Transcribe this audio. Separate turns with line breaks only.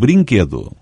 brinquedo.